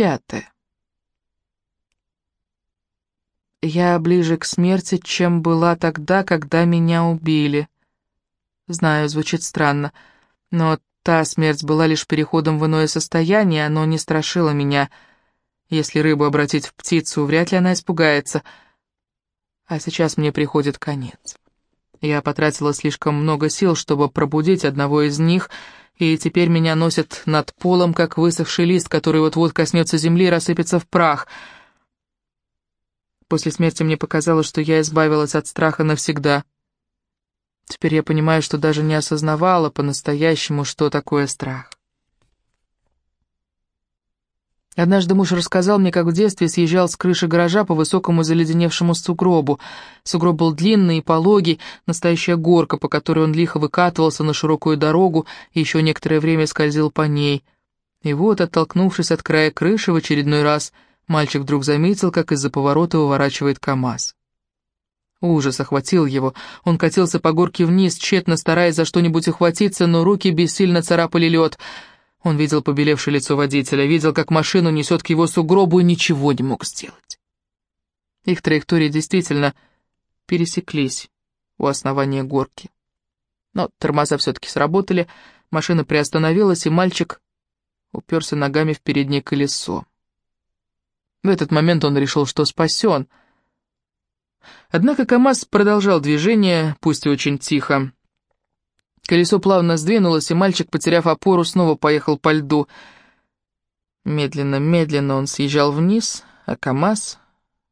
пятое. Я ближе к смерти, чем была тогда, когда меня убили. Знаю, звучит странно, но та смерть была лишь переходом в иное состояние, оно не страшило меня. Если рыбу обратить в птицу, вряд ли она испугается. А сейчас мне приходит конец. Я потратила слишком много сил, чтобы пробудить одного из них, и теперь меня носят над полом, как высохший лист, который вот-вот коснется земли и рассыпется в прах. После смерти мне показалось, что я избавилась от страха навсегда. Теперь я понимаю, что даже не осознавала по-настоящему, что такое страх. Однажды муж рассказал мне, как в детстве съезжал с крыши гаража по высокому заледеневшему сугробу. Сугроб был длинный и пологий, настоящая горка, по которой он лихо выкатывался на широкую дорогу и еще некоторое время скользил по ней. И вот, оттолкнувшись от края крыши в очередной раз, мальчик вдруг заметил, как из-за поворота выворачивает КамАЗ. Ужас охватил его. Он катился по горке вниз, тщетно стараясь за что-нибудь ухватиться, но руки бессильно царапали лед — он видел побелевшее лицо водителя, видел, как машину несет к его сугробу и ничего не мог сделать. Их траектории действительно пересеклись у основания горки. Но тормоза все-таки сработали, машина приостановилась, и мальчик уперся ногами в переднее колесо. В этот момент он решил, что спасен. Однако КамАЗ продолжал движение, пусть и очень тихо. Колесо плавно сдвинулось, и мальчик, потеряв опору, снова поехал по льду. Медленно-медленно он съезжал вниз, а КамАЗ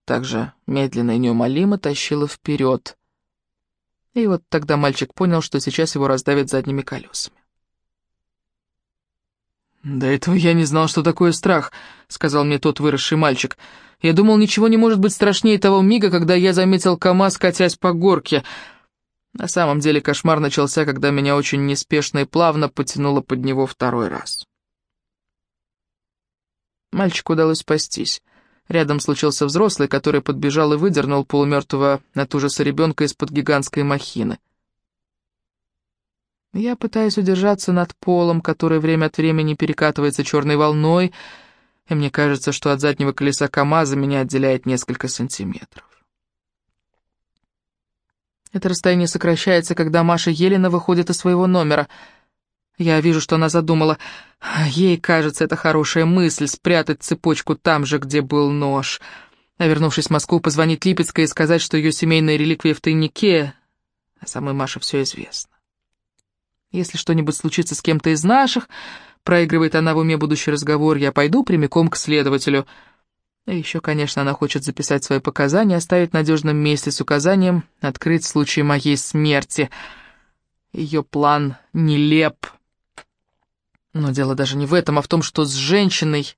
также медленно и неумолимо тащило вперед. И вот тогда мальчик понял, что сейчас его раздавят задними колесами. «До этого я не знал, что такое страх», — сказал мне тот выросший мальчик. «Я думал, ничего не может быть страшнее того мига, когда я заметил КамАЗ, катясь по горке». На самом деле кошмар начался, когда меня очень неспешно и плавно потянуло под него второй раз. Мальчику удалось спастись. Рядом случился взрослый, который подбежал и выдернул полумертвого от ужаса ребенка из-под гигантской махины. Я пытаюсь удержаться над полом, который время от времени перекатывается черной волной, и мне кажется, что от заднего колеса КамАЗа меня отделяет несколько сантиметров. Это расстояние сокращается, когда Маша Елена выходит из своего номера. Я вижу, что она задумала. Ей кажется, это хорошая мысль — спрятать цепочку там же, где был нож. А вернувшись в Москву, позвонить Липецкой и сказать, что ее семейная реликвия в тайнике, а самой Маше все известно. Если что-нибудь случится с кем-то из наших, проигрывает она в уме будущий разговор, я пойду прямиком к следователю — и еще, конечно, она хочет записать свои показания, оставить в надежном месте с указанием открыть в случае моей смерти. Ее план нелеп. Но дело даже не в этом, а в том, что с женщиной,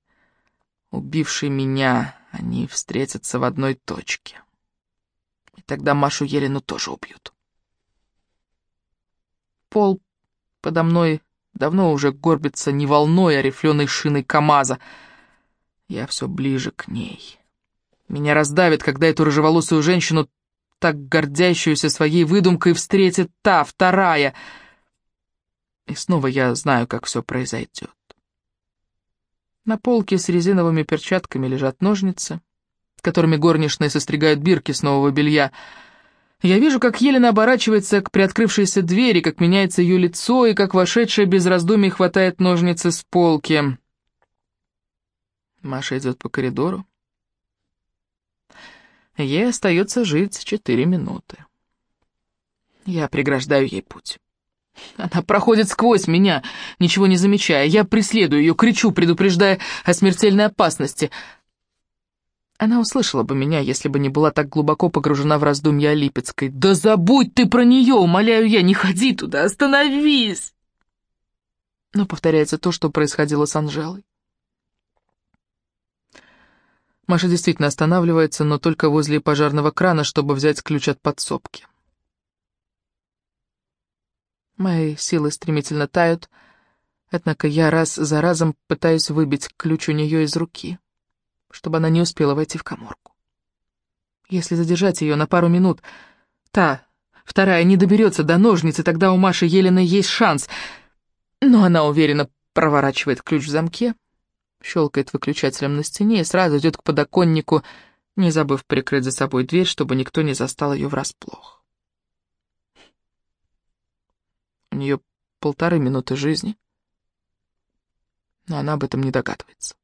убившей меня, они встретятся в одной точке. И тогда Машу Елену тоже убьют. Пол подо мной давно уже горбится не волной, а рифленой шиной КамАЗа — я все ближе к ней. Меня раздавит, когда эту рыжеволосую женщину, так гордящуюся своей выдумкой, встретит та, вторая. И снова я знаю, как все произойдет. На полке с резиновыми перчатками лежат ножницы, которыми горничные состригают бирки с нового белья. Я вижу, как Елена оборачивается к приоткрывшейся двери, как меняется ее лицо, и как вошедшая без раздумий хватает ножницы с полки. Маша идет по коридору. Ей остается жить четыре минуты. Я преграждаю ей путь. Она проходит сквозь меня, ничего не замечая. Я преследую ее, кричу, предупреждая о смертельной опасности. Она услышала бы меня, если бы не была так глубоко погружена в раздумья Липецкой. «Да забудь ты про нее, умоляю я, не ходи туда, остановись!» Но повторяется то, что происходило с Анжелой. Маша действительно останавливается, но только возле пожарного крана, чтобы взять ключ от подсобки. Мои силы стремительно тают, однако я раз за разом пытаюсь выбить ключ у нее из руки, чтобы она не успела войти в коморку. Если задержать ее на пару минут, та, вторая, не доберется до ножницы, тогда у Маши Елены есть шанс, но она уверенно проворачивает ключ в замке, щелкает выключателем на стене и сразу идет к подоконнику, не забыв прикрыть за собой дверь, чтобы никто не застал ее врасплох. У нее полторы минуты жизни, но она об этом не догадывается.